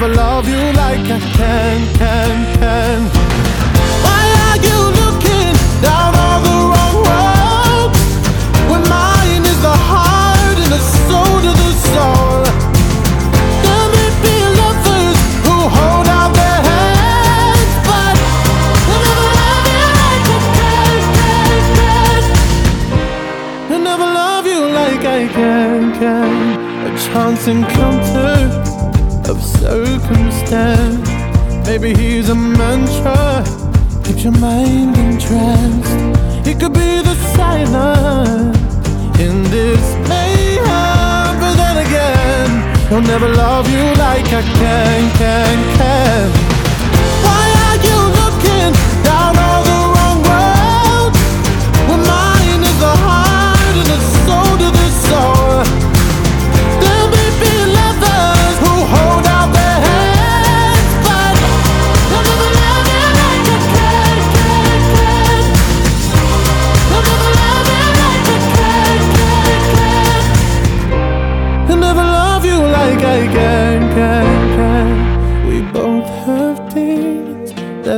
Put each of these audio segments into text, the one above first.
never love you like I can, can, can. Why are you looking down all the wrong road? When mine is the heart and the soul to the soul. There may be lovers who hold out their hands, but they'll never love you like I can, can, can. They'll never love you like I can, can. A chance encounter of circumstance. Maybe he's a mantra, keeps your mind entranced. He could be the silence in this mayhem, but then again, he'll never love you like I can, can, can.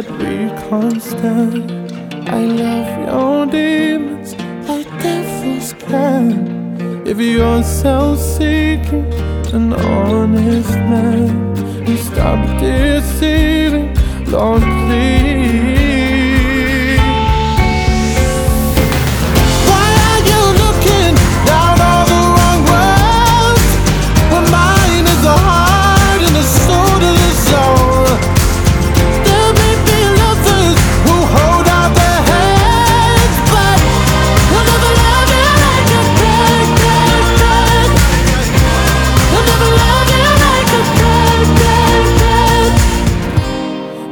That we stand. I love your demons like devils can. If you're self-seeking, an honest man, you stop deceiving, Lord, please.